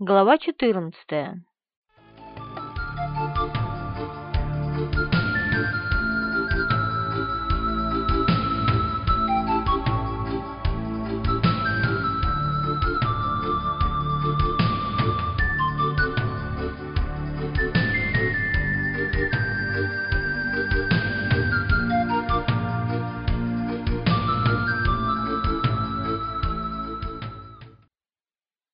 Глава 14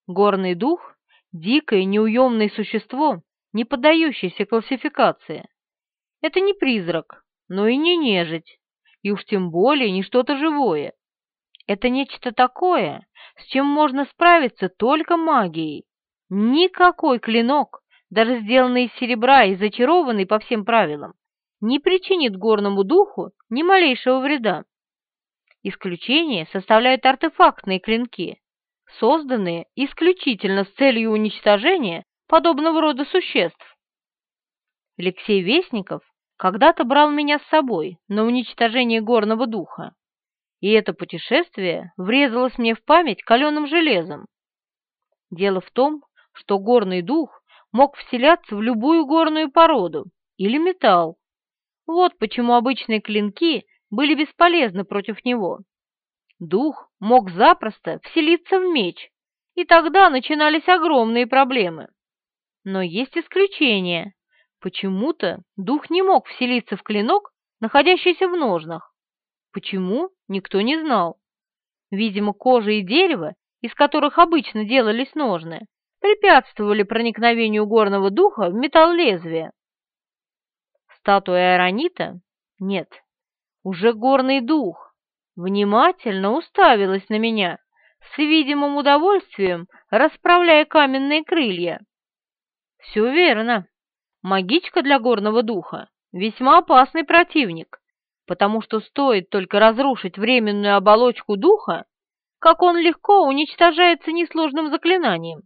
Горный дух — дикое неуемное существо, не поддающееся классификации. Это не призрак, но и не нежить, и уж тем более не что-то живое. Это нечто такое, с чем можно справиться только магией. Никакой клинок, даже сделанный из серебра и зачарованный по всем правилам, не причинит горному духу ни малейшего вреда. Исключение составляют артефактные клинки, созданные исключительно с целью уничтожения подобного рода существ. Алексей Вестников когда-то брал меня с собой на уничтожение горного духа, и это путешествие врезалось мне в память каленым железом. Дело в том, что горный дух мог вселяться в любую горную породу или металл. Вот почему обычные клинки были бесполезны против него. Дух мог запросто вселиться в меч, и тогда начинались огромные проблемы. Но есть исключения. Почему-то дух не мог вселиться в клинок, находящийся в ножнах. Почему, никто не знал. Видимо, кожа и дерево, из которых обычно делались ножны, препятствовали проникновению горного духа в металл лезвия. Статуя Аронита? Нет, уже горный дух внимательно уставилась на меня, с видимым удовольствием расправляя каменные крылья. Все верно. Магичка для горного духа — весьма опасный противник, потому что стоит только разрушить временную оболочку духа, как он легко уничтожается несложным заклинанием.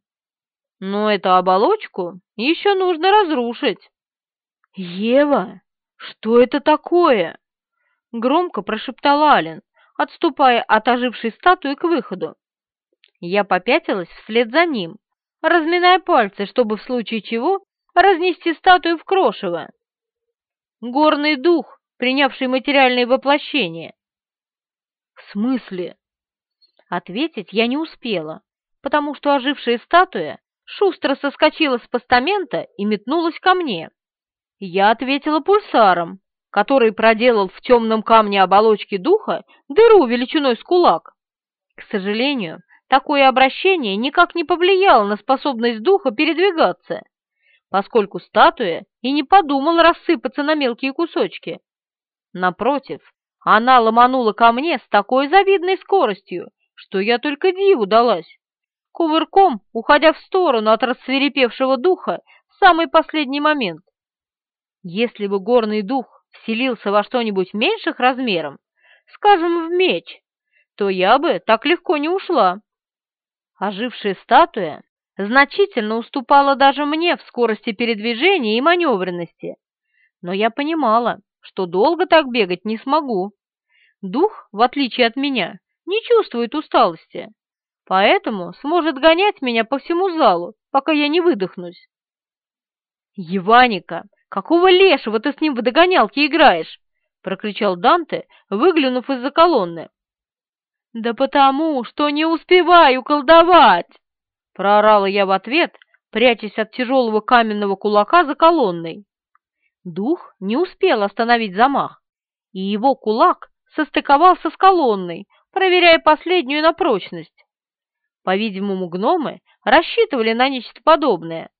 Но эту оболочку еще нужно разрушить. «Ева, что это такое?» — громко прошептал Ален, отступая от ожившей статуи к выходу. Я попятилась вслед за ним, разминая пальцы, чтобы в случае чего разнести статую в крошево. Горный дух, принявший материальное воплощение. В смысле? Ответить я не успела, потому что ожившая статуя шустро соскочила с постамента и метнулась ко мне. Я ответила пульсаром, который проделал в темном камне оболочки духа дыру величиной с кулак. К сожалению, такое обращение никак не повлияло на способность духа передвигаться, поскольку статуя и не подумала рассыпаться на мелкие кусочки. Напротив, она ломанула ко мне с такой завидной скоростью, что я только диву далась, кувырком уходя в сторону от рассверепевшего духа в самый последний момент. Если бы горный дух вселился во что-нибудь меньших размером, скажем, в меч, то я бы так легко не ушла. Ожившая статуя значительно уступала даже мне в скорости передвижения и маневренности, но я понимала, что долго так бегать не смогу. Дух, в отличие от меня, не чувствует усталости, поэтому сможет гонять меня по всему залу, пока я не выдохнусь. «Еваника, «Какого лешего ты с ним в догонялки играешь?» — прокричал Данте, выглянув из-за колонны. «Да потому, что не успеваю колдовать!» — проорала я в ответ, прячась от тяжелого каменного кулака за колонной. Дух не успел остановить замах, и его кулак состыковался с колонной, проверяя последнюю на прочность. По-видимому, гномы рассчитывали на нечто подобное,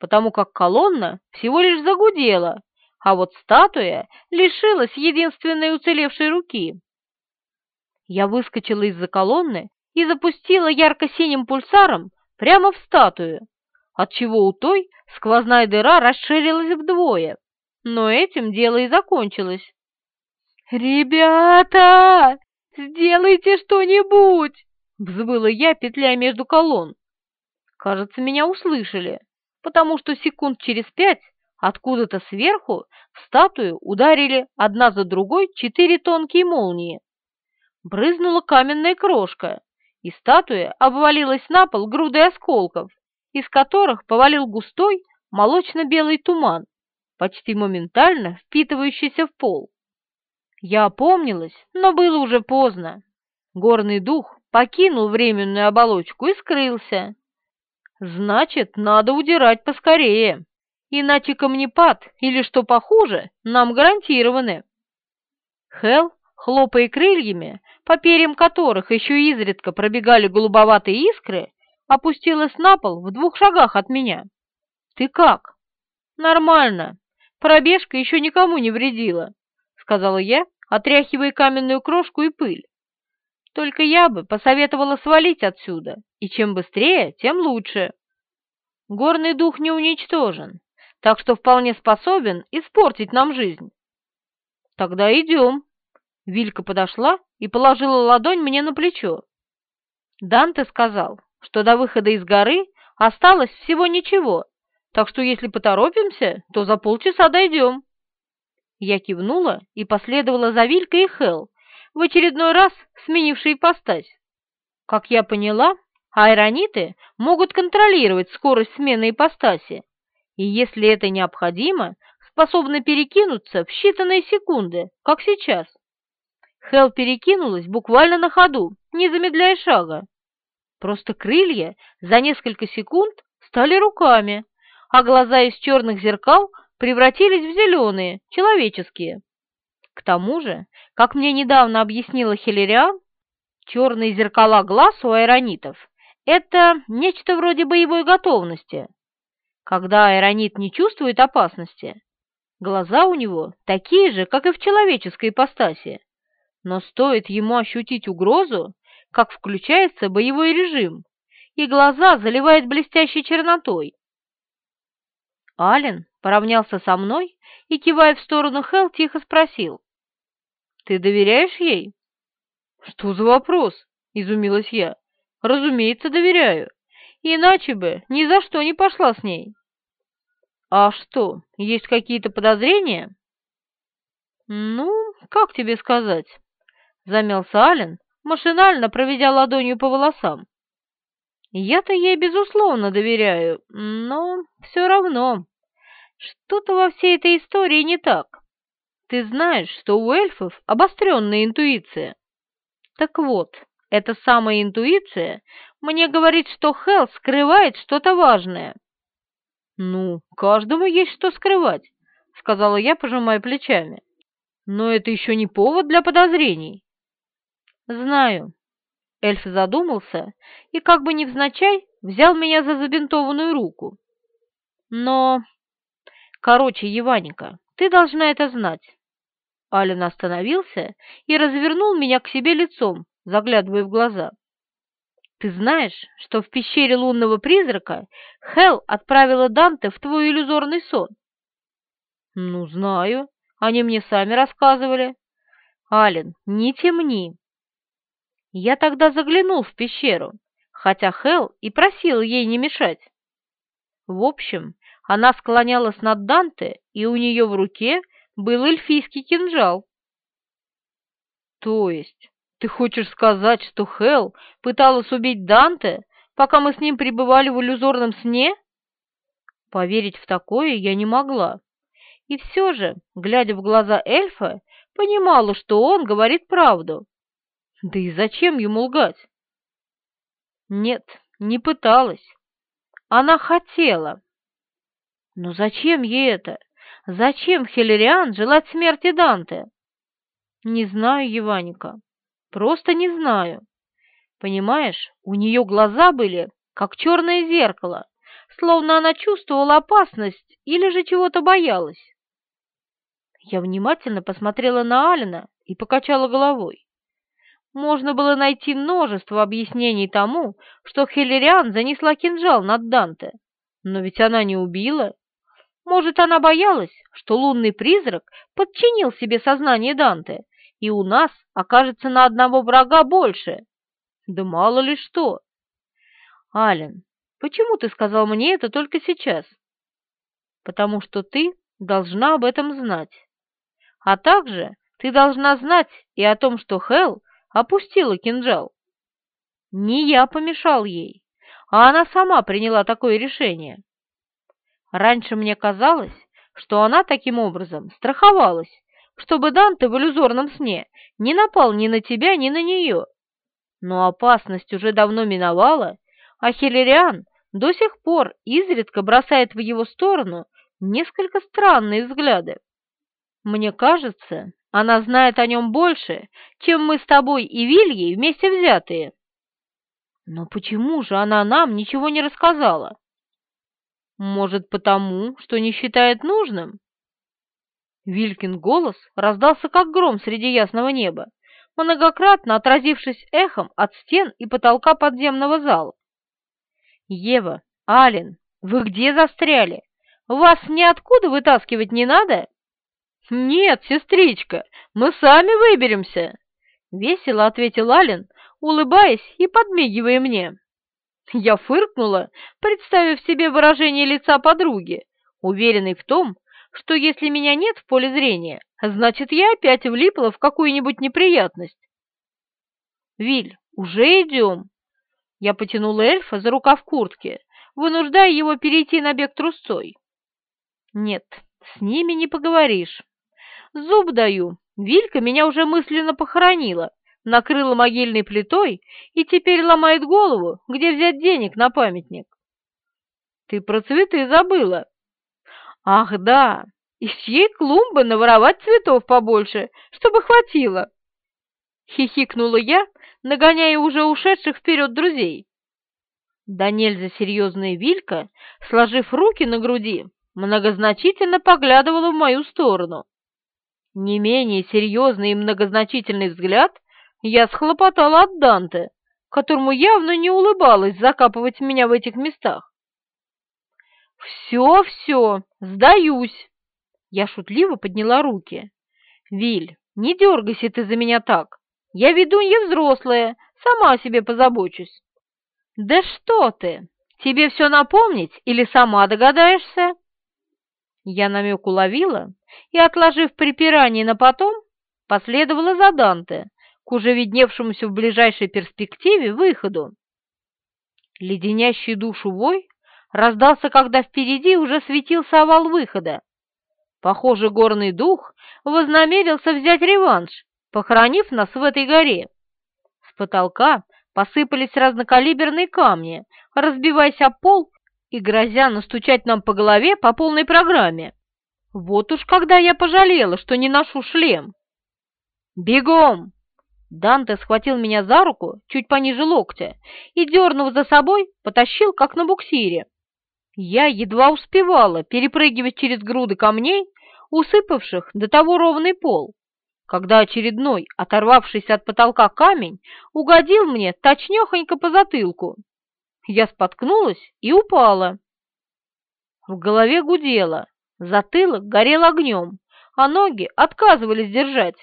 потому как колонна всего лишь загудела, а вот статуя лишилась единственной уцелевшей руки. Я выскочила из-за колонны и запустила ярко-синим пульсаром прямо в статую, отчего у той сквозная дыра расширилась вдвое, но этим дело и закончилось. «Ребята, сделайте что-нибудь!» — взвыла я, петляя между колонн. Кажется, меня услышали потому что секунд через пять откуда-то сверху в статую ударили одна за другой четыре тонкие молнии. Брызнула каменная крошка, и статуя обвалилась на пол грудой осколков, из которых повалил густой молочно-белый туман, почти моментально впитывающийся в пол. Я опомнилась, но было уже поздно. Горный дух покинул временную оболочку и скрылся. Значит, надо удирать поскорее, иначе камнепад или что похуже нам гарантированы. Хел, хлопая крыльями, по перьям которых еще изредка пробегали голубоватые искры, опустилась на пол в двух шагах от меня. «Ты как?» «Нормально. Пробежка еще никому не вредила», — сказала я, отряхивая каменную крошку и пыль. «Только я бы посоветовала свалить отсюда, и чем быстрее, тем лучше. Горный дух не уничтожен, так что вполне способен испортить нам жизнь». «Тогда идем». Вилька подошла и положила ладонь мне на плечо. Данте сказал, что до выхода из горы осталось всего ничего, так что если поторопимся, то за полчаса дойдем. Я кивнула и последовала за Вилькой и Хел, в очередной раз сменившей ипостась. Как я поняла, аэрониты могут контролировать скорость смены ипостаси, и если это необходимо, способны перекинуться в считанные секунды, как сейчас. Хел перекинулась буквально на ходу, не замедляя шага. Просто крылья за несколько секунд стали руками, а глаза из черных зеркал превратились в зеленые, человеческие. К тому же, как мне недавно объяснила Хиллериан, черные зеркала глаз у аэронитов – это нечто вроде боевой готовности. Когда аэронит не чувствует опасности, глаза у него такие же, как и в человеческой ипостаси, но стоит ему ощутить угрозу, как включается боевой режим, и глаза заливает блестящей чернотой. Ален поравнялся со мной и, кивая в сторону Хел, тихо спросил. «Ты доверяешь ей?» «Что за вопрос?» — изумилась я. «Разумеется, доверяю. Иначе бы ни за что не пошла с ней». «А что, есть какие-то подозрения?» «Ну, как тебе сказать?» — замялся Ален, машинально проведя ладонью по волосам. «Я-то ей, безусловно, доверяю, но все равно...» Что-то во всей этой истории не так. Ты знаешь, что у эльфов обостренная интуиция. Так вот, эта самая интуиция мне говорит, что Хелл скрывает что-то важное. Ну, каждому есть что скрывать, сказала я, пожимая плечами. Но это еще не повод для подозрений. Знаю. Эльф задумался и, как бы невзначай, взял меня за забинтованную руку. Но Короче, Еваника, ты должна это знать. Ален остановился и развернул меня к себе лицом, заглядывая в глаза. Ты знаешь, что в пещере лунного призрака Хел отправила Данте в твой иллюзорный сон? Ну, знаю. Они мне сами рассказывали. Ален, не темни. Я тогда заглянул в пещеру, хотя Хел и просил ей не мешать. В общем, она склонялась над Данте, и у нее в руке был эльфийский кинжал. То есть ты хочешь сказать, что Хел пыталась убить Данте, пока мы с ним пребывали в иллюзорном сне? Поверить в такое я не могла. И все же, глядя в глаза эльфа, понимала, что он говорит правду. Да и зачем ему лгать? Нет, не пыталась. Она хотела. Но зачем ей это? Зачем Хиллериан желать смерти Данте? Не знаю, Еваника, просто не знаю. Понимаешь, у нее глаза были, как черное зеркало, словно она чувствовала опасность или же чего-то боялась. Я внимательно посмотрела на Алина и покачала головой. Можно было найти множество объяснений тому, что Хиллериан занесла кинжал над Данте, но ведь она не убила. Может, она боялась, что лунный призрак подчинил себе сознание Данте, и у нас окажется на одного врага больше. Да мало ли что. Ален, почему ты сказал мне это только сейчас? Потому что ты должна об этом знать. А также ты должна знать и о том, что Хел опустила кинжал. Не я помешал ей, а она сама приняла такое решение. Раньше мне казалось, что она таким образом страховалась, чтобы Данте в иллюзорном сне не напал ни на тебя, ни на нее. Но опасность уже давно миновала, а Хиллериан до сих пор изредка бросает в его сторону несколько странные взгляды. Мне кажется, она знает о нем больше, чем мы с тобой и Вильей вместе взятые. Но почему же она нам ничего не рассказала? Может, потому, что не считает нужным? Вилькин голос раздался как гром среди ясного неба, многократно отразившись эхом от стен и потолка подземного зала. «Ева, Ален, вы где застряли? Вас ниоткуда вытаскивать не надо?» «Нет, сестричка, мы сами выберемся!» — весело ответил Ален, улыбаясь и подмигивая мне. Я фыркнула, представив себе выражение лица подруги, уверенной в том, что если меня нет в поле зрения, значит, я опять влипла в какую-нибудь неприятность. «Виль, уже идем!» Я потянула эльфа за рукав куртки, вынуждая его перейти на бег трусцой. «Нет, с ними не поговоришь. Зуб даю, Вилька меня уже мысленно похоронила, накрыла могильной плитой и теперь ломает голову, где взять денег на памятник. Ты про цветы забыла. Ах, да, из чьей клумбы наворовать цветов побольше, чтобы хватило. Хихикнула я, нагоняя уже ушедших вперед друзей. Да нельзя серьезная Вилька, сложив руки на груди, многозначительно поглядывала в мою сторону. Не менее серьезный и многозначительный взгляд я схлопотала от Данте, которому явно не улыбалось закапывать меня в этих местах. «Все, все, сдаюсь!» Я шутливо подняла руки. «Виль, не дергайся ты за меня так. Я ведунья взрослая, сама о себе позабочусь». «Да что ты! Тебе все напомнить или сама догадаешься?» Я намек уловила и, отложив припирание на потом, последовала за Данте уже видневшемуся в ближайшей перспективе выходу. Леденящий душу вой раздался, когда впереди уже светился овал выхода. Похоже, горный дух вознамерился взять реванш, похоронив нас в этой горе. С потолка посыпались разнокалиберные камни, разбиваясь о пол и грозя настучать нам по голове по полной программе. Вот уж когда я пожалела, что не ношу шлем. «Бегом!» Данте схватил меня за руку чуть пониже локтя и, дернув за собой, потащил, как на буксире. Я едва успевала перепрыгивать через груды камней, усыпавших до того ровный пол, когда очередной, оторвавшийся от потолка камень, угодил мне точнёхонько по затылку. Я споткнулась и упала. В голове гудело, затылок горел огнем, а ноги отказывались держать.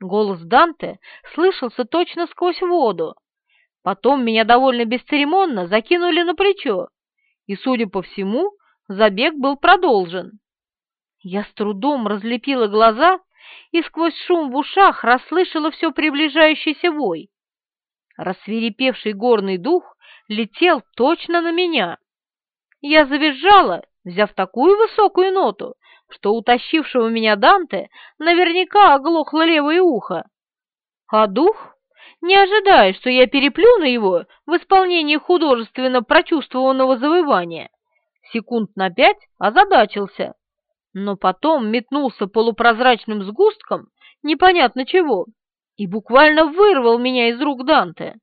Голос Данте слышался точно сквозь воду. Потом меня довольно бесцеремонно закинули на плечо, и, судя по всему, забег был продолжен. Я с трудом разлепила глаза и сквозь шум в ушах расслышала все приближающийся вой. Рассверепевший горный дух летел точно на меня. Я завизжала, взяв такую высокую ноту, что утащившего меня Данте наверняка оглохло левое ухо. А дух, не ожидая, что я переплюну его в исполнении художественно прочувствованного завывания, секунд на пять озадачился, но потом метнулся полупрозрачным сгустком непонятно чего и буквально вырвал меня из рук Данте.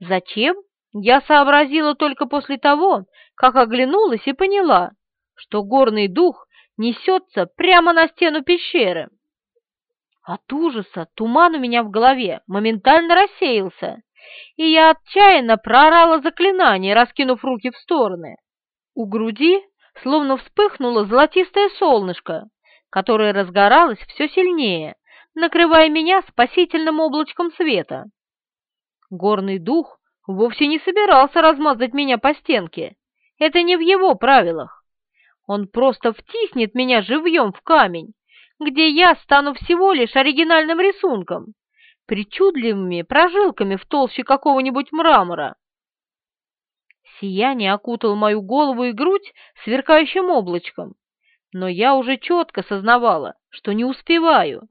Зачем? Я сообразила только после того, как оглянулась и поняла, что горный дух несется прямо на стену пещеры. От ужаса туман у меня в голове моментально рассеялся, и я отчаянно проорала заклинание, раскинув руки в стороны. У груди словно вспыхнуло золотистое солнышко, которое разгоралось все сильнее, накрывая меня спасительным облачком света. Горный дух вовсе не собирался размазать меня по стенке. Это не в его правилах. Он просто втиснет меня живьем в камень, где я стану всего лишь оригинальным рисунком, причудливыми прожилками в толще какого-нибудь мрамора. Сияние окутало мою голову и грудь сверкающим облачком, но я уже четко сознавала, что не успеваю.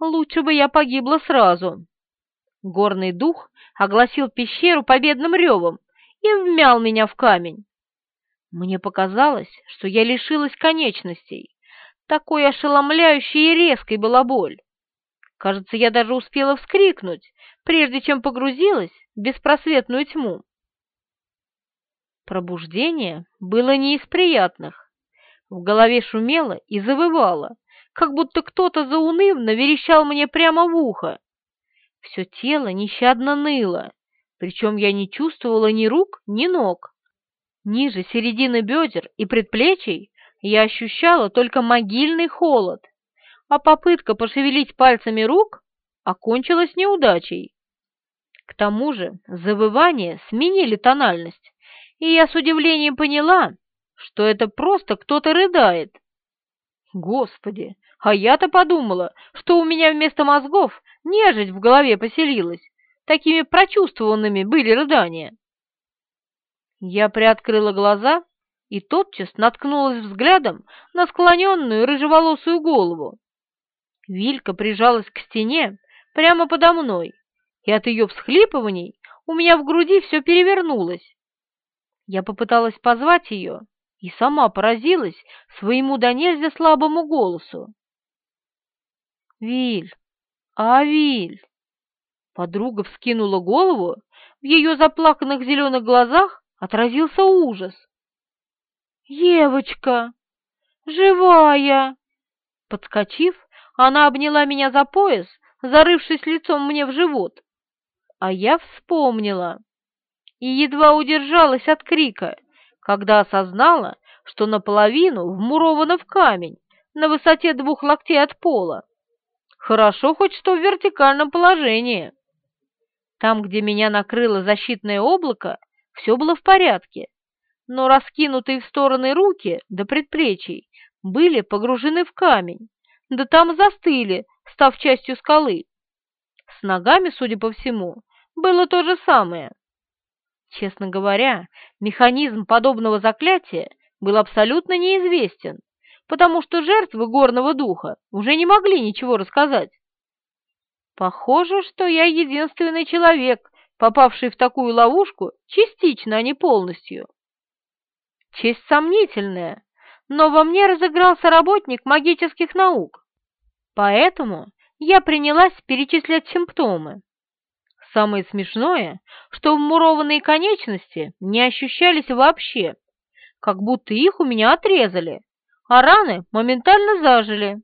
Лучше бы я погибла сразу. Горный дух огласил пещеру победным ревом и вмял меня в камень. Мне показалось, что я лишилась конечностей. Такой ошеломляющей и резкой была боль. Кажется, я даже успела вскрикнуть, прежде чем погрузилась в беспросветную тьму. Пробуждение было не из приятных. В голове шумело и завывало, как будто кто-то заунывно верещал мне прямо в ухо. Все тело нещадно ныло, причем я не чувствовала ни рук, ни ног. Ниже середины бедер и предплечий я ощущала только могильный холод, а попытка пошевелить пальцами рук окончилась неудачей. К тому же завывания сменили тональность, и я с удивлением поняла, что это просто кто-то рыдает. Господи, а я-то подумала, что у меня вместо мозгов нежить в голове поселилась. Такими прочувствованными были рыдания. Я приоткрыла глаза и тотчас наткнулась взглядом на склоненную рыжеволосую голову. Вилька прижалась к стене прямо подо мной, и от ее всхлипываний у меня в груди все перевернулось. Я попыталась позвать ее и сама поразилась своему до нельзя слабому голосу. «Виль! А, Виль!» Подруга вскинула голову, в ее заплаканных зеленых глазах отразился ужас. «Евочка! Живая!» Подскочив, она обняла меня за пояс, зарывшись лицом мне в живот. А я вспомнила и едва удержалась от крика, когда осознала, что наполовину вмурована в камень на высоте двух локтей от пола. Хорошо хоть что в вертикальном положении. Там, где меня накрыло защитное облако, все было в порядке, но раскинутые в стороны руки до предплечий были погружены в камень, да там застыли, став частью скалы. С ногами, судя по всему, было то же самое. Честно говоря, механизм подобного заклятия был абсолютно неизвестен, потому что жертвы горного духа уже не могли ничего рассказать. Похоже, что я единственный человек, попавший в такую ловушку частично, а не полностью. Честь сомнительная, но во мне разыгрался работник магических наук, поэтому я принялась перечислять симптомы. Самое смешное, что вмурованные конечности не ощущались вообще, как будто их у меня отрезали, а раны моментально зажили.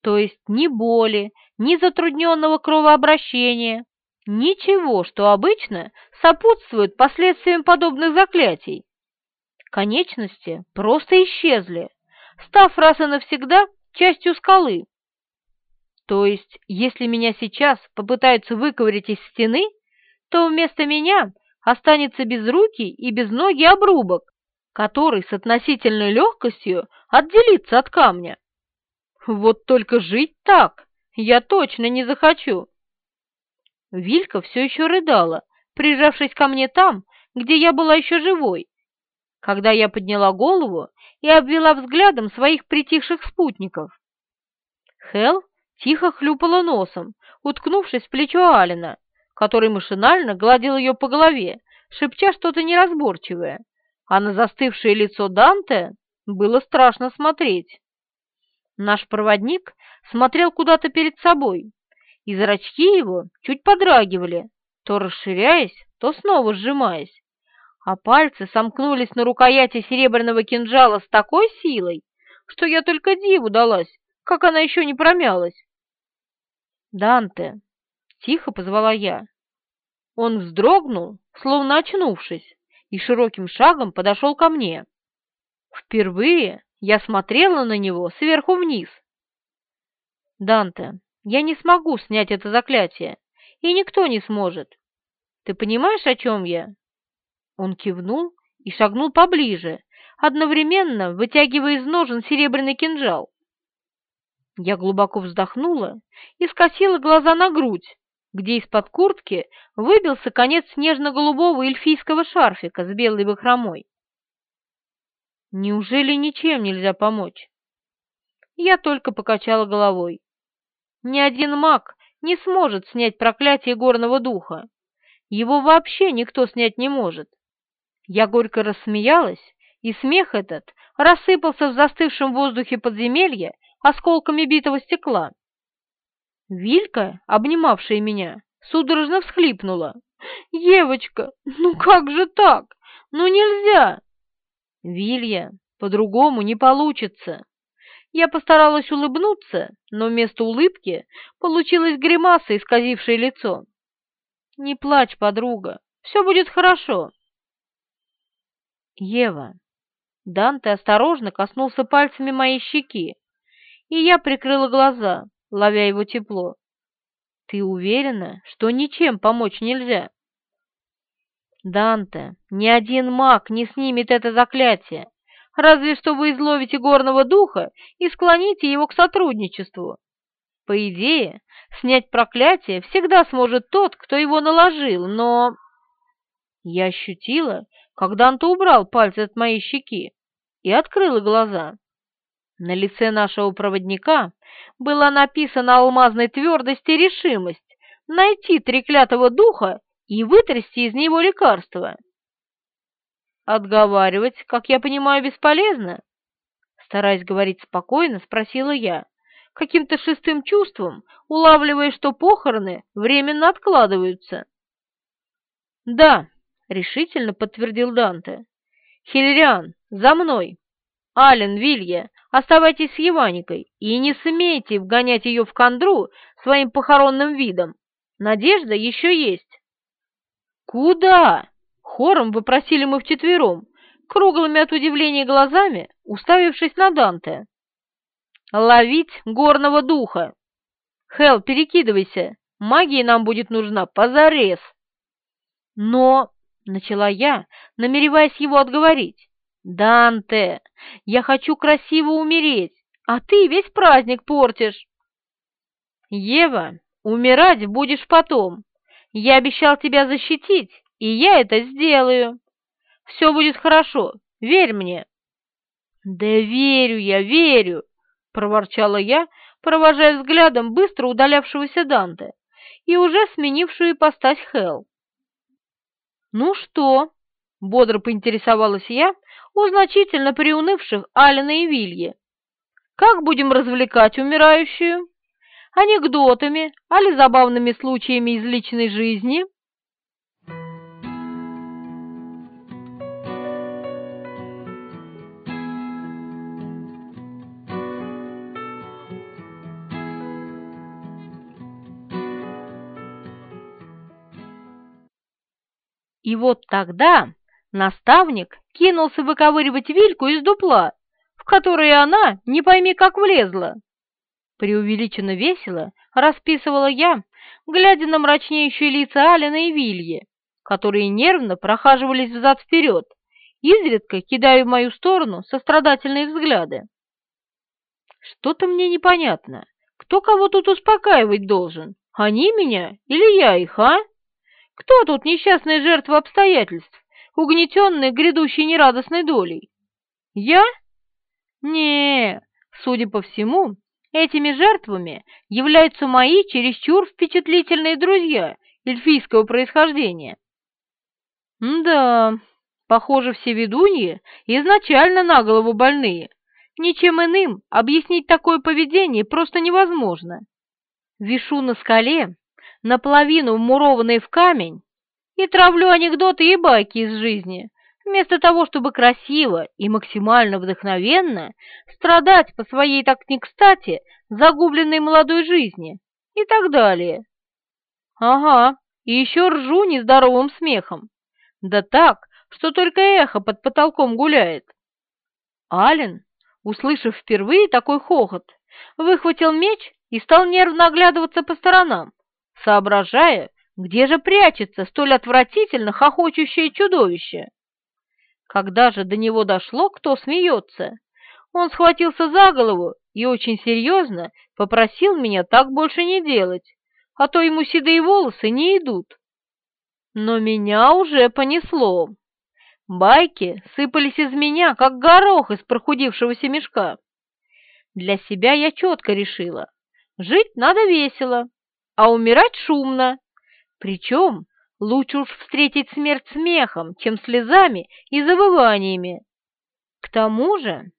То есть ни боли, ни затрудненного кровообращения, ничего, что обычно сопутствует последствиям подобных заклятий. Конечности просто исчезли, став раз и навсегда частью скалы. То есть, если меня сейчас попытаются выковырять из стены, то вместо меня останется безрукий и безногий обрубок, который с относительной легкостью отделится от камня. Вот только жить так я точно не захочу. Вилька все еще рыдала, прижавшись ко мне там, где я была еще живой. Когда я подняла голову и обвела взглядом своих притихших спутников. Хел тихо хлюпала носом, уткнувшись в плечо Алина, который машинально гладил ее по голове, шепча что-то неразборчивое, а на застывшее лицо Данте было страшно смотреть. Наш проводник смотрел куда-то перед собой, и зрачки его чуть подрагивали, то расширяясь, то снова сжимаясь, а пальцы сомкнулись на рукояти серебряного кинжала с такой силой, что я только диву далась, как она еще не промялась. «Данте!» — тихо позвала я. Он вздрогнул, словно очнувшись, и широким шагом подошел ко мне. Впервые я смотрела на него сверху вниз. «Данте, я не смогу снять это заклятие, и никто не сможет. Ты понимаешь, о чем я?» Он кивнул и шагнул поближе, одновременно вытягивая из ножен серебряный кинжал. Я глубоко вздохнула и скосила глаза на грудь, где из-под куртки выбился конец снежно-голубого эльфийского шарфика с белой бахромой. Неужели ничем нельзя помочь? Я только покачала головой. Ни один маг не сможет снять проклятие горного духа. Его вообще никто снять не может. Я горько рассмеялась, и смех этот рассыпался в застывшем воздухе подземелья осколками битого стекла. Вилька, обнимавшая меня, судорожно всхлипнула. «Евочка, ну как же так? Ну нельзя!» «Вилья, по-другому не получится!» Я постаралась улыбнуться, но вместо улыбки получилась гримаса, исказившая лицо. «Не плачь, подруга, все будет хорошо». «Ева». Данте осторожно коснулся пальцами моей щеки, и я прикрыла глаза, ловя его тепло. «Ты уверена, что ничем помочь нельзя?» «Данте, ни один маг не снимет это заклятие, разве что вы изловите горного духа и склоните его к сотрудничеству. По идее, снять проклятие всегда сможет тот, кто его наложил, но...» Я ощутила, как Данте убрал пальцы от моей щеки и открыла глаза. На лице нашего проводника была написана алмазной твердость и решимость найти треклятого духа и вытрясти из него лекарство. Отговаривать, как я понимаю, бесполезно. Стараясь говорить спокойно, спросила я, каким-то шестым чувством, улавливая, что похороны временно откладываются. «Да», — решительно подтвердил Данте. «Хиллериан, за мной! Ален, Вилья, оставайтесь с Еваникой и не смейте вгонять ее в кондру своим похоронным видом. Надежда еще есть». «Куда?» — хором вопросили мы вчетвером, круглыми от удивления глазами, уставившись на Данте. «Ловить горного духа! Хел, перекидывайся, магия нам будет нужна позарез!» «Но...» Начала я, намереваясь его отговорить. «Данте, я хочу красиво умереть, а ты весь праздник портишь!» «Ева, умирать будешь потом. Я обещал тебя защитить, и я это сделаю. Все будет хорошо, верь мне». «Да верю я, верю!» — проворчала я, провожая взглядом быстро удалявшегося Данте и уже сменившую ипостась Хелл. «Ну что?» — бодро поинтересовалась я у значительно приунывших Алина и Вильи. «Как будем развлекать умирающую? Анекдотами, али забавными случаями из личной жизни?» И вот тогда наставник кинулся выковыривать Вильку из дупла, в которое она не пойми как влезла. Преувеличенно весело расписывала я, глядя на мрачнеющие лица Алина и Вильи, которые нервно прохаживались взад-вперед, изредка кидая в мою сторону сострадательные взгляды. Что-то мне непонятно. Кто кого тут успокаивать должен? Они меня или я их, а? Кто тут несчастная жертва обстоятельств, угнетенная грядущей нерадостной долей? Я? Не, судя по всему, этими жертвами являются мои чересчур впечатлительные друзья эльфийского происхождения. да, похоже, все ведуньи изначально на голову больные. Ничем иным объяснить такое поведение просто невозможно. Вишу на скале наполовину вмурованный в камень, и травлю анекдоты и байки из жизни, вместо того, чтобы красиво и максимально вдохновенно страдать по своей так не кстати загубленной молодой жизни и так далее. Ага, и еще ржу нездоровым смехом. Да так, что только эхо под потолком гуляет. Ален, услышав впервые такой хохот, выхватил меч и стал нервно оглядываться по сторонам соображая, где же прячется столь отвратительно хохочущее чудовище. Когда же до него дошло, кто смеется, он схватился за голову и очень серьезно попросил меня так больше не делать, а то ему седые волосы не идут. Но меня уже понесло. Байки сыпались из меня, как горох из прохудившегося мешка. Для себя я четко решила. Жить надо весело, а умирать шумно. Причем лучше уж встретить смерть смехом, чем слезами и завываниями. К тому же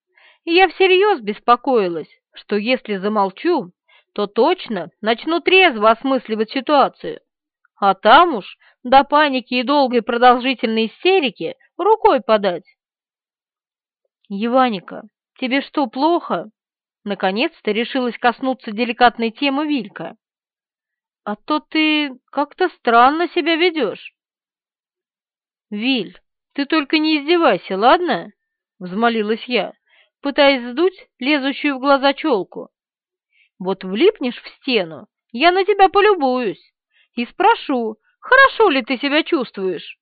я всерьез беспокоилась, что если замолчу, то точно начну трезво осмысливать ситуацию. А там уж до паники и долгой продолжительной истерики рукой подать. «Еваника, тебе что, плохо?» Наконец-то решилась коснуться деликатной темы Вилька. «А то ты как-то странно себя ведешь». «Виль, ты только не издевайся, ладно?» — взмолилась я, пытаясь сдуть лезущую в глаза челку. «Вот влипнешь в стену, я на тебя полюбуюсь и спрошу, хорошо ли ты себя чувствуешь».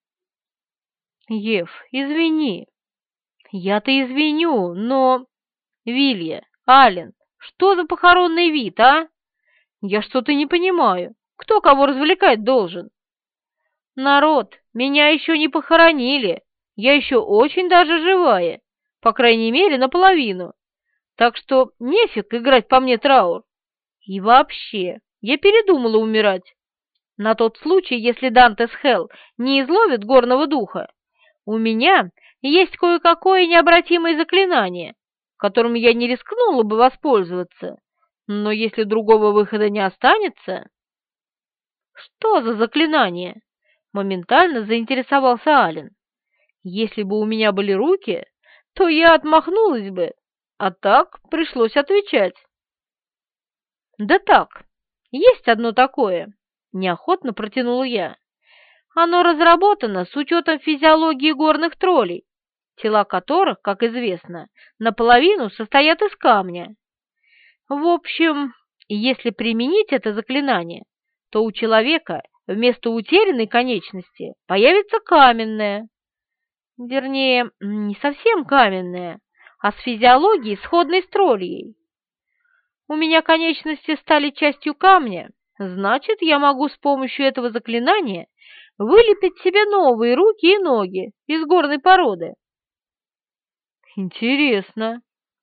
«Ев, извини». «Я-то извиню, но...» «Вилья, Ален, что за похоронный вид, а? Я что-то не понимаю. Кто кого развлекать должен?» «Народ, меня еще не похоронили. Я еще очень даже живая, по крайней мере, наполовину. Так что нефиг играть по мне траур. И вообще, я передумала умирать. На тот случай, если Дантес Хелл не изловит горного духа, у меня есть кое-какое необратимое заклинание, которым я не рискнула бы воспользоваться, но если другого выхода не останется... Что за заклинание? Моментально заинтересовался Ален. Если бы у меня были руки, то я отмахнулась бы, а так пришлось отвечать. Да так, есть одно такое, неохотно протянула я. Оно разработано с учетом физиологии горных троллей, тела которых, как известно, наполовину состоят из камня. В общем, если применить это заклинание, то у человека вместо утерянной конечности появится каменная. Вернее, не совсем каменная, а с физиологией сходной с троллей. У меня конечности стали частью камня, значит, я могу с помощью этого заклинания вылепить себе новые руки и ноги из горной породы. «Интересно,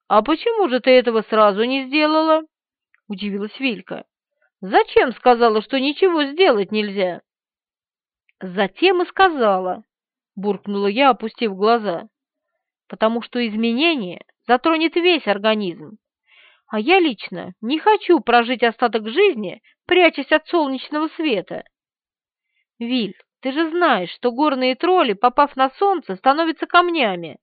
а почему же ты этого сразу не сделала?» — удивилась Вилька. «Зачем сказала, что ничего сделать нельзя?» «Затем и сказала», — буркнула я, опустив глаза, «потому что изменение затронет весь организм, а я лично не хочу прожить остаток жизни, прячась от солнечного света». «Виль, ты же знаешь, что горные тролли, попав на солнце, становятся камнями.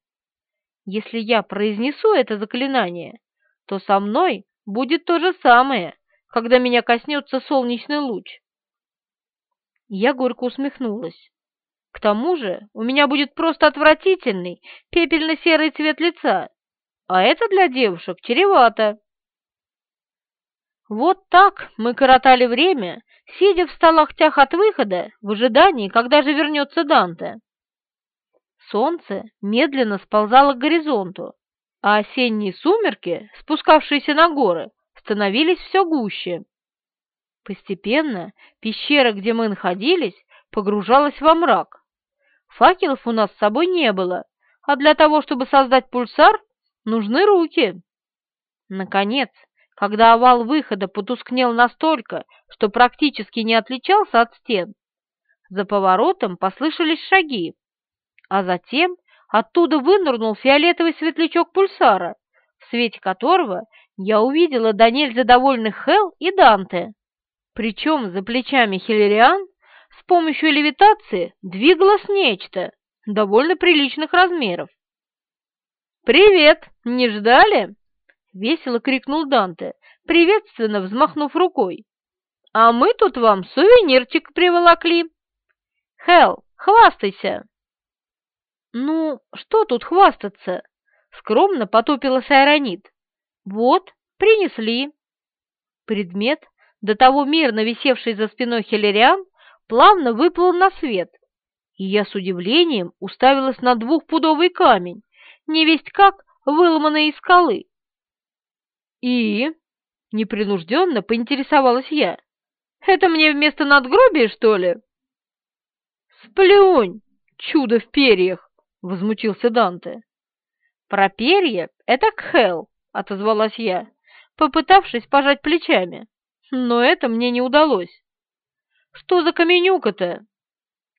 Если я произнесу это заклинание, то со мной будет то же самое, когда меня коснется солнечный луч. Я горько усмехнулась. К тому же у меня будет просто отвратительный пепельно-серый цвет лица, а это для девушек чревато. Вот так мы коротали время, сидя в столахтях от выхода в ожидании, когда же вернется Данте. Солнце медленно сползало к горизонту, а осенние сумерки, спускавшиеся на горы, становились все гуще. Постепенно пещера, где мы находились, погружалась во мрак. Факелов у нас с собой не было, а для того, чтобы создать пульсар, нужны руки. Наконец, когда овал выхода потускнел настолько, что практически не отличался от стен, за поворотом послышались шаги, а затем оттуда вынырнул фиолетовый светлячок пульсара, в свете которого я увидела до нельзя довольных Хел и Данте. Причем за плечами Хиллериан с помощью левитации двигалось нечто довольно приличных размеров. «Привет! Не ждали?» — весело крикнул Данте, приветственно взмахнув рукой. «А мы тут вам сувенирчик приволокли. Хел, хвастайся!» «Ну, что тут хвастаться?» — скромно потупилась Айронит. «Вот, принесли». Предмет, до того мирно висевший за спиной Хиллериан, плавно выплыл на свет, и я с удивлением уставилась на двухпудовый камень, невесть как выломанный из скалы. «И?» — непринужденно поинтересовалась я. Это мне вместо надгробия, что ли?» «Сплюнь, чудо в перьях!» — возмутился Данте. «Про перья — это Кхел», — отозвалась я, попытавшись пожать плечами. Но это мне не удалось. «Что за каменюка-то?»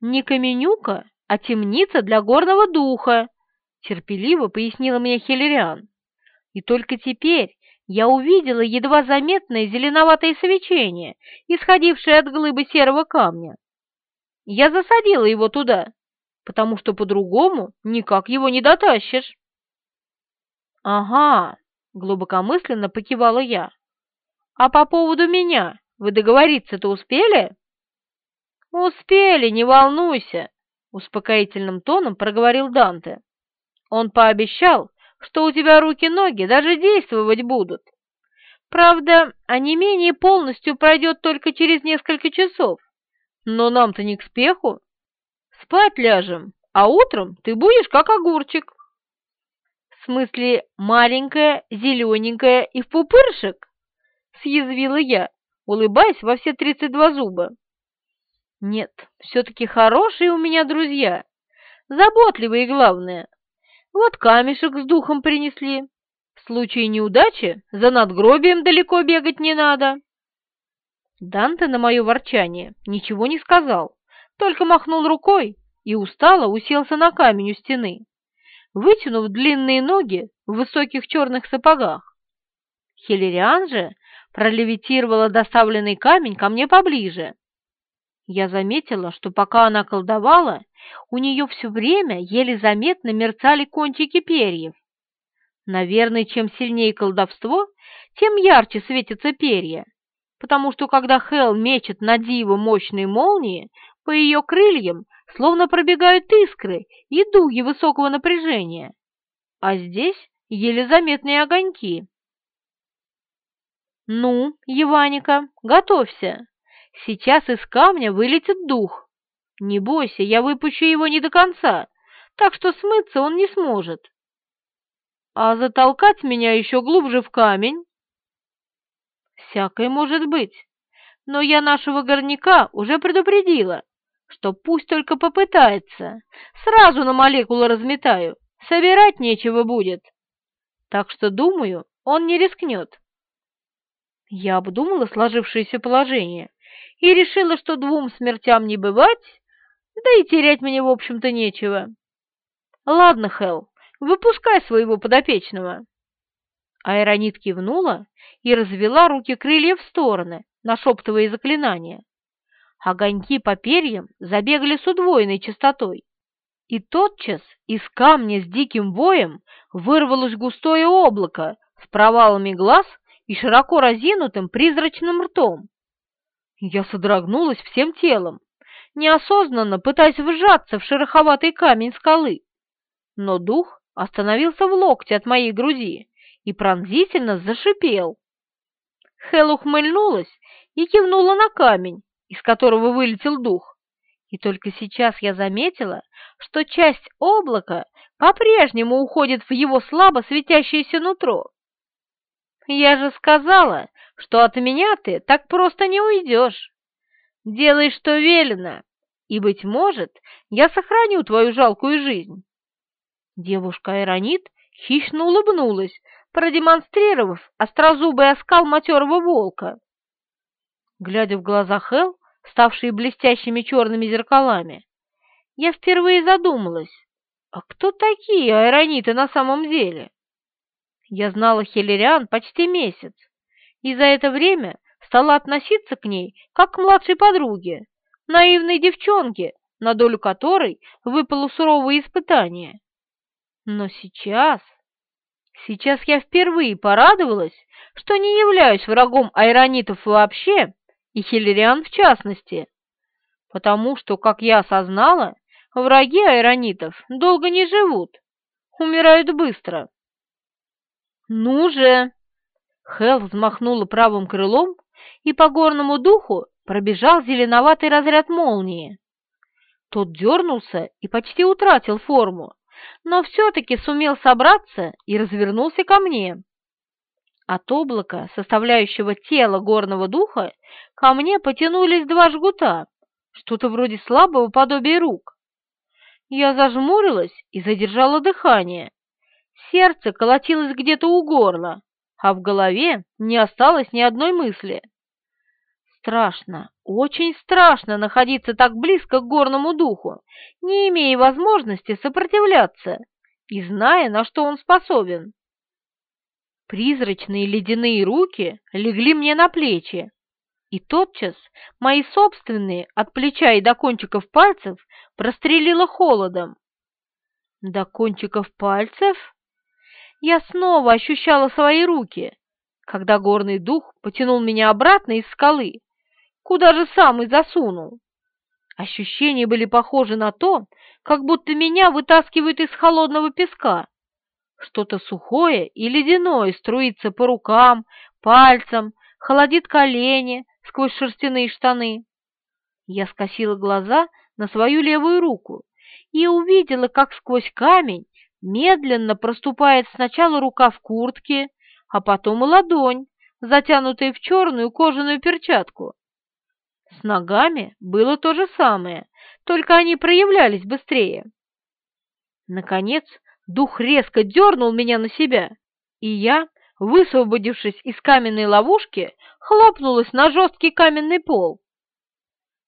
«Не каменюка, а темница для горного духа», — терпеливо пояснила мне Хиллериан. И только теперь я увидела едва заметное зеленоватое свечение, исходившее от глыбы серого камня. Я засадила его туда, потому что по-другому никак его не дотащишь. «Ага», — глубокомысленно покивала я. «А по поводу меня вы договориться-то успели?» «Успели, не волнуйся», — успокоительным тоном проговорил Данте. «Он пообещал, что у тебя руки-ноги даже действовать будут. Правда, онемение полностью пройдет только через несколько часов, но нам-то не к спеху. Спать ляжем, а утром ты будешь как огурчик. В смысле, маленькая, зелененькая и в пупыршек? Съязвила я, улыбаясь во все тридцать два зуба. Нет, все-таки хорошие у меня друзья, заботливые главное. Вот камешек с духом принесли. В случае неудачи за надгробием далеко бегать не надо. Данте на мое ворчание ничего не сказал, только махнул рукой и устало уселся на камень у стены, вытянув длинные ноги в высоких черных сапогах. Хиллериан же пролевитировала доставленный камень ко мне поближе. Я заметила, что пока она колдовала, у нее все время еле заметно мерцали кончики перьев. Наверное, чем сильнее колдовство, тем ярче светятся перья потому что когда Хел мечет на Диву мощные молнии, по ее крыльям словно пробегают искры и дуги высокого напряжения, а здесь еле заметные огоньки. «Ну, Еваника, готовься. Сейчас из камня вылетит дух. Не бойся, я выпущу его не до конца, так что смыться он не сможет. А затолкать меня еще глубже в камень всякое может быть. Но я нашего горняка уже предупредила, что пусть только попытается. Сразу на молекулы разметаю, собирать нечего будет. Так что, думаю, он не рискнет. Я обдумала сложившееся положение и решила, что двум смертям не бывать, да и терять мне, в общем-то, нечего. Ладно, Хелл, выпускай своего подопечного. Аэронит кивнула и развела руки крылья в стороны, нашептывая заклинания. Огоньки по перьям забегали с удвоенной частотой, и тотчас из камня с диким воем вырвалось густое облако с провалами глаз и широко разинутым призрачным ртом. Я содрогнулась всем телом, неосознанно пытаясь вжаться в шероховатый камень скалы, но дух остановился в локте от моей груди и пронзительно зашипел. Хел ухмыльнулась и кивнула на камень, из которого вылетел дух. И только сейчас я заметила, что часть облака по-прежнему уходит в его слабо светящееся нутро. Я же сказала, что от меня ты так просто не уйдешь. Делай, что велено, и, быть может, я сохраню твою жалкую жизнь. Девушка Иронит хищно улыбнулась, продемонстрировав острозубый оскал матерого волка. Глядя в глаза Хел, ставшие блестящими черными зеркалами, я впервые задумалась, а кто такие аэрониты на самом деле? Я знала Хиллериан почти месяц, и за это время стала относиться к ней как к младшей подруге, наивной девчонке, на долю которой выпало суровое испытание. Но сейчас... Сейчас я впервые порадовалась, что не являюсь врагом айронитов вообще и хиллериан в частности, потому что, как я осознала, враги айронитов долго не живут, умирают быстро. «Ну же!» Хел взмахнула правым крылом, и по горному духу пробежал зеленоватый разряд молнии. Тот дернулся и почти утратил форму, но все-таки сумел собраться и развернулся ко мне. От облака, составляющего тело горного духа, ко мне потянулись два жгута, что-то вроде слабого подобия рук. Я зажмурилась и задержала дыхание. Сердце колотилось где-то у горла, а в голове не осталось ни одной мысли. Страшно, очень страшно находиться так близко к горному духу, не имея возможности сопротивляться и зная, на что он способен. Призрачные ледяные руки легли мне на плечи, и тотчас мои собственные от плеча и до кончиков пальцев прострелило холодом. До кончиков пальцев? Я снова ощущала свои руки, когда горный дух потянул меня обратно из скалы, куда же сам и засунул. Ощущения были похожи на то, как будто меня вытаскивают из холодного песка. Что-то сухое и ледяное струится по рукам, пальцам, холодит колени сквозь шерстяные штаны. Я скосила глаза на свою левую руку и увидела, как сквозь камень медленно проступает сначала рука в куртке, а потом и ладонь, затянутая в черную кожаную перчатку. С ногами было то же самое, только они проявлялись быстрее. Наконец, дух резко дернул меня на себя, и я, высвободившись из каменной ловушки, хлопнулась на жесткий каменный пол.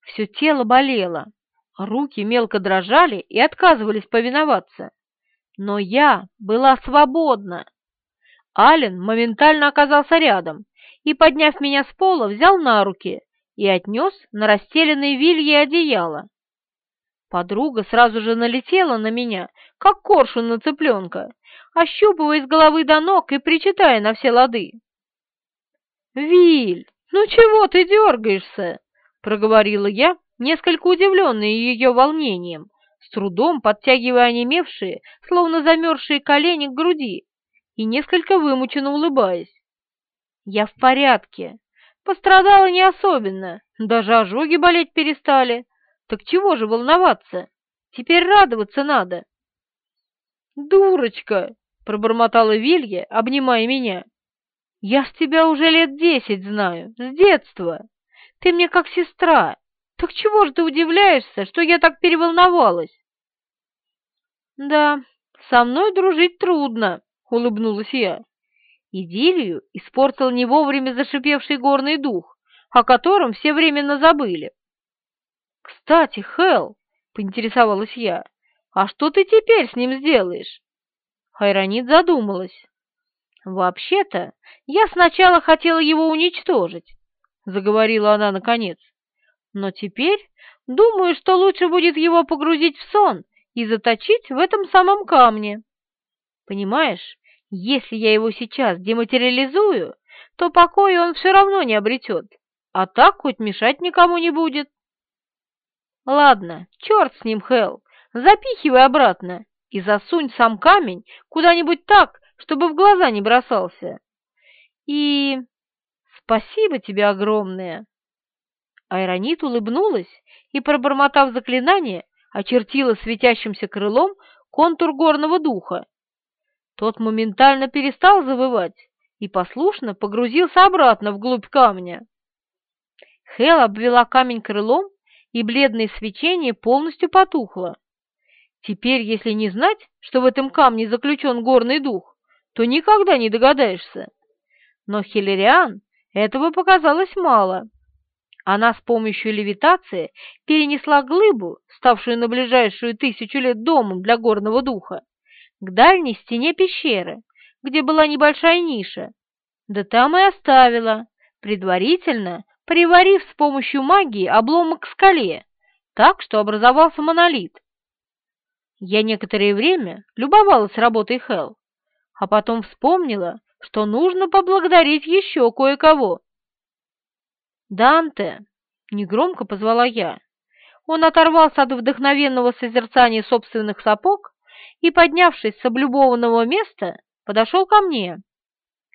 Все тело болело, руки мелко дрожали и отказывались повиноваться. Но я была свободна. Ален моментально оказался рядом и, подняв меня с пола, взял на руки и отнес на расстеленные вильи одеяло. Подруга сразу же налетела на меня, как коршун на цыпленка, ощупывая с головы до ног и причитая на все лады. «Виль, ну чего ты дергаешься?» — проговорила я, несколько удивленная ее волнением, с трудом подтягивая онемевшие, словно замерзшие колени к груди и несколько вымученно улыбаясь. «Я в порядке. Пострадала не особенно, даже ожоги болеть перестали. Так чего же волноваться? Теперь радоваться надо». «Дурочка!» — пробормотала Вилья, обнимая меня. «Я с тебя уже лет десять знаю, с детства. Ты мне как сестра. Так чего же ты удивляешься, что я так переволновалась?» «Да, со мной дружить трудно», — улыбнулась я. Идиллию испортил не вовремя зашипевший горный дух, о котором все временно забыли. «Кстати, Хелл», — поинтересовалась я, — «а что ты теперь с ним сделаешь?» Хайронит задумалась. «Вообще-то, я сначала хотела его уничтожить», — заговорила она наконец. «Но теперь думаю, что лучше будет его погрузить в сон и заточить в этом самом камне. Понимаешь, если я его сейчас дематериализую, то покоя он все равно не обретет, а так хоть мешать никому не будет. Ладно, черт с ним, Хелл, запихивай обратно и засунь сам камень куда-нибудь так, чтобы в глаза не бросался. И спасибо тебе огромное. Айронит улыбнулась и, пробормотав заклинание, очертила светящимся крылом контур горного духа. Тот моментально перестал завывать и послушно погрузился обратно вглубь камня. Хел обвела камень крылом, и бледное свечение полностью потухло. Теперь, если не знать, что в этом камне заключен горный дух, то никогда не догадаешься. Но Хиллериан этого показалось мало. Она с помощью левитации перенесла глыбу, ставшую на ближайшую тысячу лет домом для горного духа, к дальней стене пещеры, где была небольшая ниша, да там и оставила, предварительно приварив с помощью магии обломок к скале, так что образовался монолит. Я некоторое время любовалась работой Хел, а потом вспомнила, что нужно поблагодарить еще кое-кого. «Данте!» — негромко позвала я. Он оторвался от вдохновенного созерцания собственных сапог и, поднявшись с облюбованного места, подошел ко мне.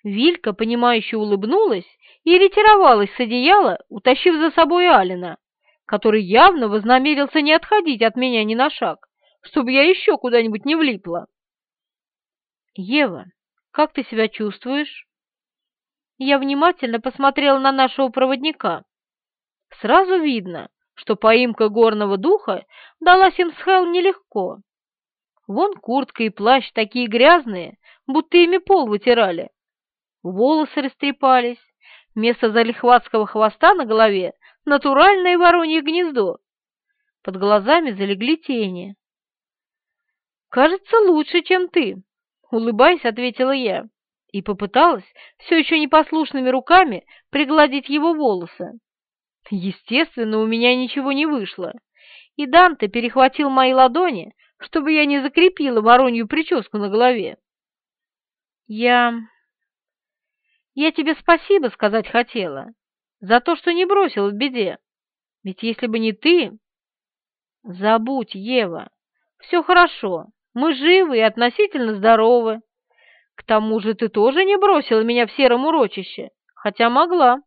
Вилька, понимающе улыбнулась и ретировалась с одеяла, утащив за собой Алина, который явно вознамерился не отходить от меня ни на шаг, чтобы я еще куда-нибудь не влипла. «Ева, как ты себя чувствуешь?» Я внимательно посмотрела на нашего проводника. Сразу видно, что поимка горного духа далась им с Хелл нелегко. Вон куртка и плащ такие грязные, будто ими пол вытирали. Волосы растрепались, вместо залихватского хвоста на голове натуральное воронье гнездо. Под глазами залегли тени. «Кажется, лучше, чем ты», — улыбаясь, ответила я и попыталась все еще непослушными руками пригладить его волосы. Естественно, у меня ничего не вышло, и Данте перехватил мои ладони, чтобы я не закрепила воронью прическу на голове. Я... Я тебе спасибо сказать хотела за то, что не бросил в беде. Ведь если бы не ты... Забудь, Ева, все хорошо, мы живы и относительно здоровы. К тому же ты тоже не бросила меня в сером урочище, хотя могла.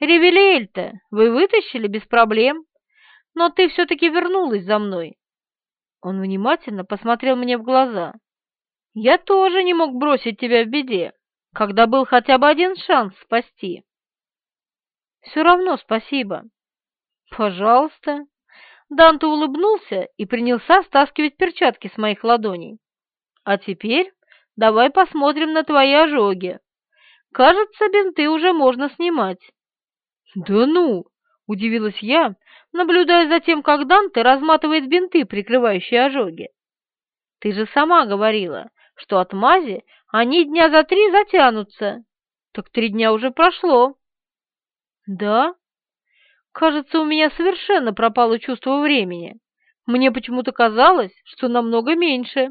Ревелиэль-то вы вытащили без проблем, но ты все-таки вернулась за мной. Он внимательно посмотрел мне в глаза. Я тоже не мог бросить тебя в беде, когда был хотя бы один шанс спасти. Все равно спасибо. Пожалуйста. Данте улыбнулся и принялся стаскивать перчатки с моих ладоней. А теперь давай посмотрим на твои ожоги. Кажется, бинты уже можно снимать. «Да ну!» — удивилась я, наблюдая за тем, как Данте разматывает бинты, прикрывающие ожоги. «Ты же сама говорила, что от мази они дня за три затянутся. Так три дня уже прошло». «Да? Кажется, у меня совершенно пропало чувство времени. Мне почему-то казалось, что намного меньше».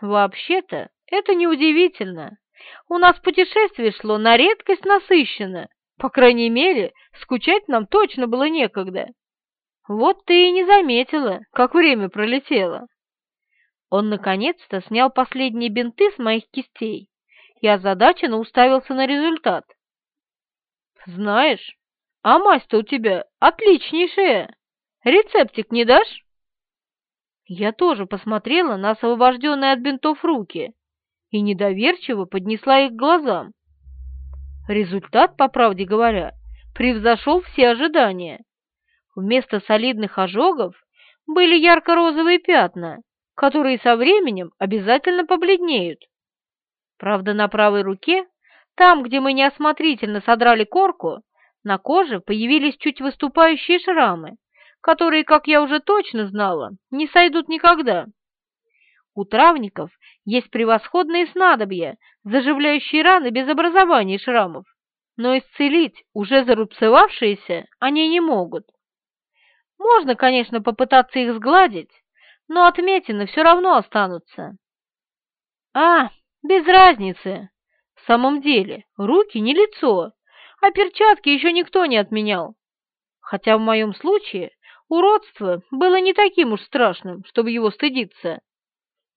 «Вообще-то это неудивительно. У нас путешествие шло на редкость насыщенно, по крайней мере, скучать нам точно было некогда. Вот ты и не заметила, как время пролетело. Он наконец-то снял последние бинты с моих кистей и озадаченно уставился на результат. «Знаешь, а мазь-то у тебя отличнейшая. Рецептик не дашь?» Я тоже посмотрела на освобожденные от бинтов руки и недоверчиво поднесла их к глазам. Результат, по правде говоря, превзошел все ожидания. Вместо солидных ожогов были ярко-розовые пятна, которые со временем обязательно побледнеют. Правда, на правой руке, там, где мы неосмотрительно содрали корку, на коже появились чуть выступающие шрамы, которые, как я уже точно знала, не сойдут никогда. У травников есть превосходные снадобья, заживляющие раны без образования шрамов, но исцелить уже зарубцевавшиеся они не могут. Можно, конечно, попытаться их сгладить, но отметины все равно останутся. А, без разницы. В самом деле, руки не лицо, а перчатки еще никто не отменял. Хотя в моем случае уродство было не таким уж страшным, чтобы его стыдиться.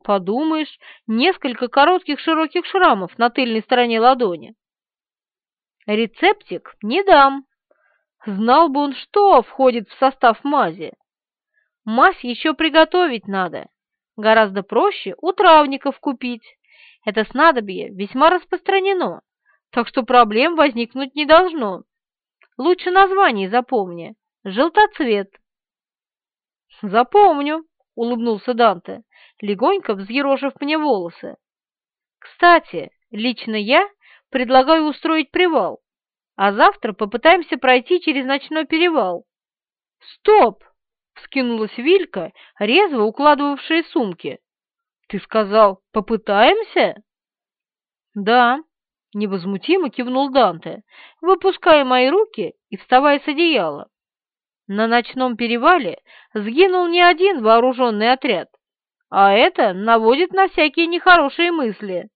Подумаешь, несколько коротких широких шрамов на тыльной стороне ладони. Рецептик не дам. Знал бы он, что входит в состав мази. Мазь еще приготовить надо. Гораздо проще у травников купить. Это снадобье весьма распространено, так что проблем возникнуть не должно. Лучше название запомни. Желтоцвет. Запомню, улыбнулся Данте легонько взъерошив мне волосы. «Кстати, лично я предлагаю устроить привал, а завтра попытаемся пройти через ночной перевал». «Стоп!» — вскинулась Вилька, резво укладывавшая сумки. «Ты сказал, попытаемся?» «Да», — невозмутимо кивнул Данте, выпуская мои руки и вставая с одеяла. На ночном перевале сгинул не один вооруженный отряд а это наводит на всякие нехорошие мысли.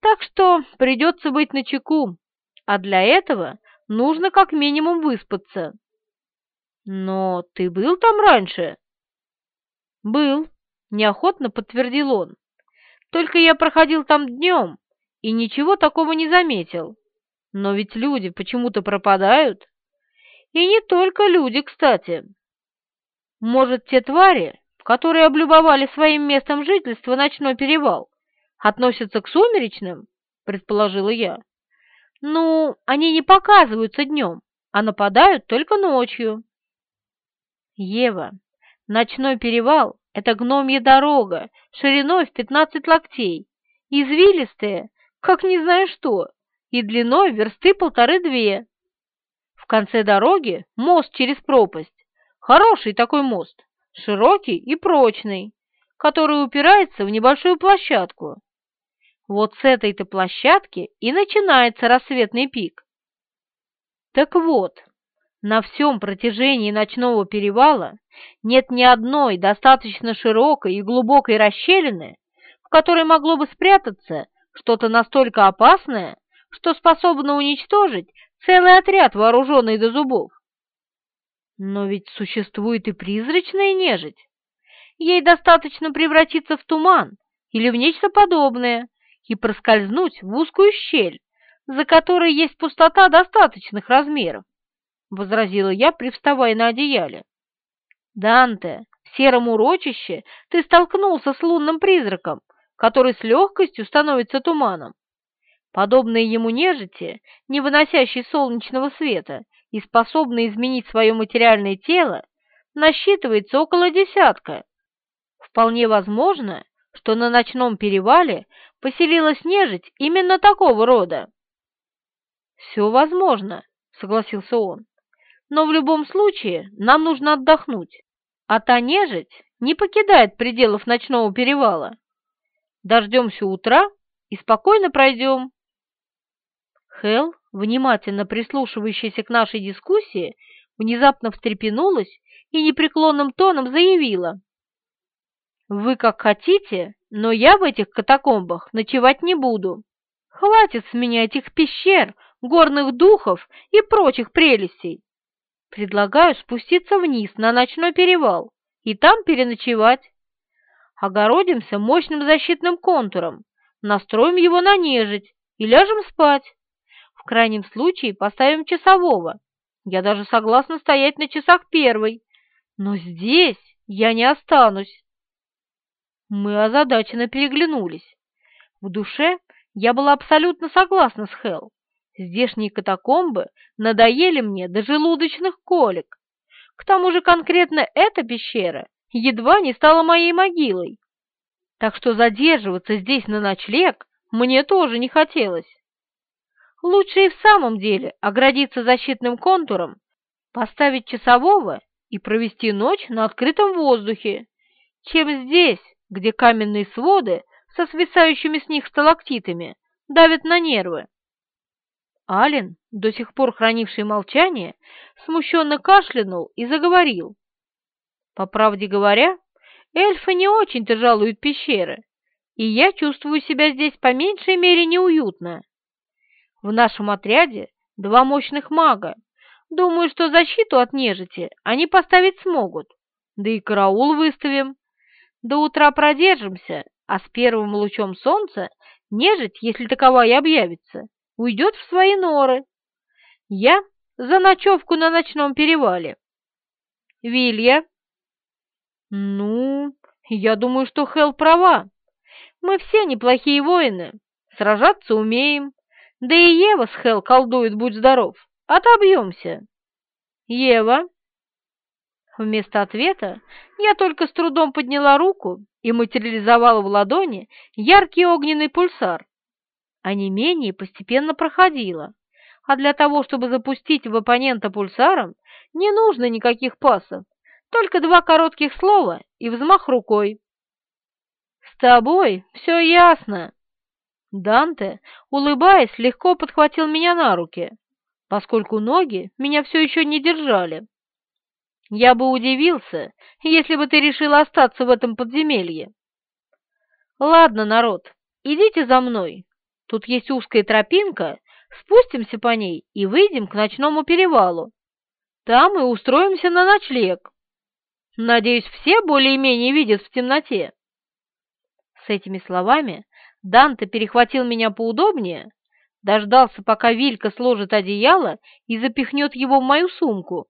Так что придется быть начеку, а для этого нужно как минимум выспаться. Но ты был там раньше? Был, неохотно подтвердил он. Только я проходил там днем и ничего такого не заметил. Но ведь люди почему-то пропадают. И не только люди, кстати. Может, те твари, которые облюбовали своим местом жительства ночной перевал, относятся к сумеречным?» — предположила я. «Ну, они не показываются днем, а нападают только ночью. Ева, ночной перевал — это гномья дорога, шириной в пятнадцать локтей, извилистая, как не знаю что, и длиной версты полторы-две. В конце дороги мост через пропасть, хороший такой мост, широкий и прочный, который упирается в небольшую площадку. Вот с этой-то площадки и начинается рассветный пик. Так вот, на всем протяжении ночного перевала нет ни одной достаточно широкой и глубокой расщелины, в которой могло бы спрятаться что-то настолько опасное, что способно уничтожить целый отряд, вооруженный до зубов. Но ведь существует и призрачная нежить. Ей достаточно превратиться в туман или в нечто подобное и проскользнуть в узкую щель, за которой есть пустота достаточных размеров, — возразила я, привставая на одеяле. «Данте, в сером урочище ты столкнулся с лунным призраком, который с легкостью становится туманом. Подобные ему нежити, не выносящие солнечного света и способные изменить свое материальное тело, насчитывается около десятка. Вполне возможно, что на ночном перевале поселилась нежить именно такого рода. «Все возможно», — согласился он. «Но в любом случае нам нужно отдохнуть, а та нежить не покидает пределов ночного перевала. Дождемся утра и спокойно пройдем». Хел, внимательно прислушивающаяся к нашей дискуссии, внезапно встрепенулась и непреклонным тоном заявила. «Вы как хотите, но я в этих катакомбах ночевать не буду. Хватит с меня этих пещер, горных духов и прочих прелестей. Предлагаю спуститься вниз на ночной перевал и там переночевать. Огородимся мощным защитным контуром, настроим его на нежить и ляжем спать. В крайнем случае поставим часового. Я даже согласна стоять на часах первой. Но здесь я не останусь. Мы озадаченно переглянулись. В душе я была абсолютно согласна с Хелл. Здешние катакомбы надоели мне до желудочных колик. К тому же конкретно эта пещера едва не стала моей могилой. Так что задерживаться здесь на ночлег мне тоже не хотелось. Лучше и в самом деле оградиться защитным контуром, поставить часового и провести ночь на открытом воздухе, чем здесь, где каменные своды со свисающими с них сталактитами давят на нервы. Ален, до сих пор хранивший молчание, смущенно кашлянул и заговорил. По правде говоря, эльфы не очень-то жалуют пещеры, и я чувствую себя здесь по меньшей мере неуютно. В нашем отряде два мощных мага. Думаю, что защиту от нежити они поставить смогут, да и караул выставим. До утра продержимся, а с первым лучом солнца нежить, если таковая объявится, уйдет в свои норы. Я за ночевку на ночном перевале. Вилья? Ну, я думаю, что Хел права. Мы все неплохие воины, сражаться умеем. Да и Ева с Хел колдует, будь здоров. Отобьемся. Ева? Вместо ответа я только с трудом подняла руку и материализовала в ладони яркий огненный пульсар, а не менее постепенно проходила. А для того, чтобы запустить в оппонента пульсаром, не нужно никаких пасов, только два коротких слова и взмах рукой. «С тобой все ясно!» Данте, улыбаясь, легко подхватил меня на руки, поскольку ноги меня все еще не держали. Я бы удивился, если бы ты решила остаться в этом подземелье. Ладно, народ, идите за мной, Тут есть узкая тропинка, спустимся по ней и выйдем к ночному перевалу. Там и устроимся на ночлег. Надеюсь, все более-менее видят в темноте. С этими словами Данте перехватил меня поудобнее, дождался, пока Вилька сложит одеяло и запихнет его в мою сумку,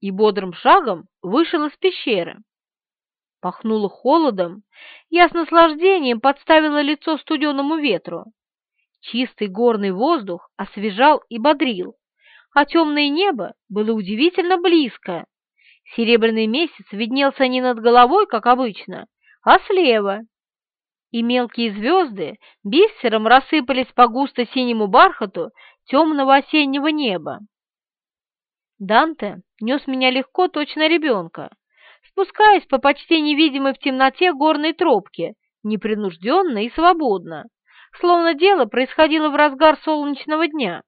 и бодрым шагом вышел из пещеры. Пахнуло холодом, я с наслаждением подставила лицо студеному ветру. Чистый горный воздух освежал и бодрил, а темное небо было удивительно близко. Серебряный месяц виднелся не над головой, как обычно, а слева. И мелкие звезды бисером рассыпались по густо-синему бархату темного осеннего неба. Данте нес меня легко, точно ребенка, спускаясь по почти невидимой в темноте горной тропке, непринужденно и свободно, словно дело происходило в разгар солнечного дня.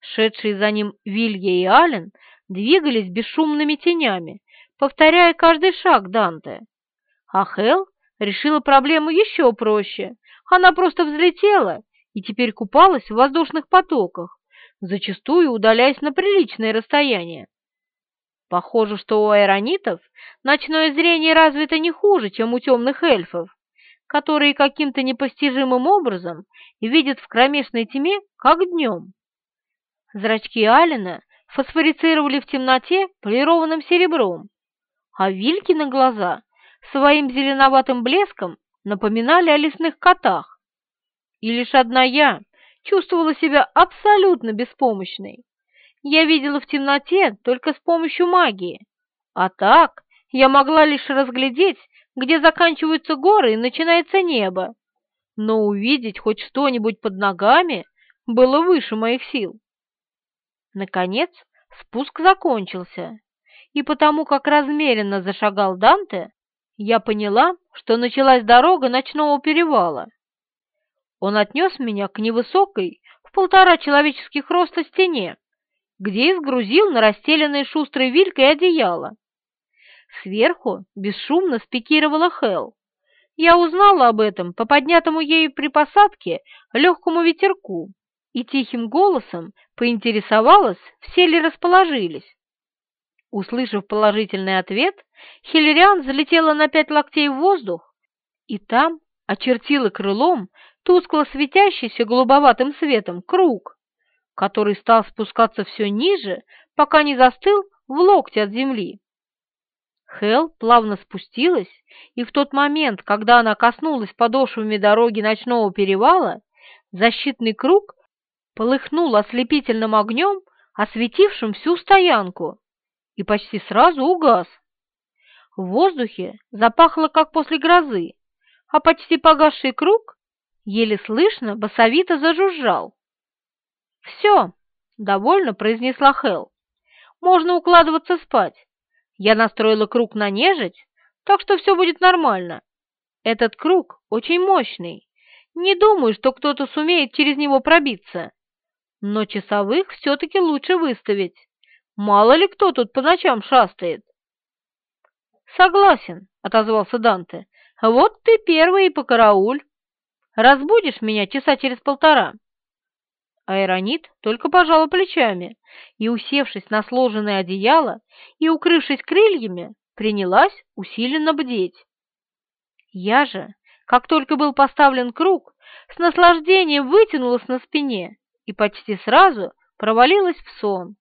Шедшие за ним Вилья и Ален двигались бесшумными тенями, повторяя каждый шаг Данте. А Хел решила проблему еще проще. Она просто взлетела и теперь купалась в воздушных потоках, зачастую удаляясь на приличное расстояние. Похоже, что у аэронитов ночное зрение развито не хуже, чем у темных эльфов, которые каким-то непостижимым образом видят в кромешной тьме, как днем. Зрачки Алина фосфорицировали в темноте полированным серебром, а вильки на глаза своим зеленоватым блеском напоминали о лесных котах. И лишь одна я чувствовала себя абсолютно беспомощной. Я видела в темноте только с помощью магии, а так я могла лишь разглядеть, где заканчиваются горы и начинается небо, но увидеть хоть что-нибудь под ногами было выше моих сил. Наконец спуск закончился, и потому как размеренно зашагал Данте, я поняла, что началась дорога ночного перевала. Он отнес меня к невысокой, в полтора человеческих роста стене, где и сгрузил на расстеленное шустрой вилькой одеяло. Сверху бесшумно спикировала Хел. Я узнала об этом по поднятому ею при посадке легкому ветерку и тихим голосом поинтересовалась, все ли расположились. Услышав положительный ответ, Хиллериан залетела на пять локтей в воздух и там очертила крылом тускло светящийся голубоватым светом круг, который стал спускаться все ниже, пока не застыл в локте от земли. Хел плавно спустилась, и в тот момент, когда она коснулась подошвами дороги ночного перевала, защитный круг полыхнул ослепительным огнем, осветившим всю стоянку, и почти сразу угас. В воздухе запахло, как после грозы, а почти погасший круг еле слышно басовито зажужжал. «Все», — довольно произнесла Хел, — «можно укладываться спать. Я настроила круг на нежить, так что все будет нормально. Этот круг очень мощный. Не думаю, что кто-то сумеет через него пробиться но часовых все-таки лучше выставить. Мало ли кто тут по ночам шастает. «Согласен», — отозвался Данте. «Вот ты первый и покарауль. Разбудишь меня часа через полтора». Аэронит только пожала плечами и, усевшись на сложенное одеяло и укрывшись крыльями, принялась усиленно бдеть. Я же, как только был поставлен круг, с наслаждением вытянулась на спине и почти сразу провалилась в сон.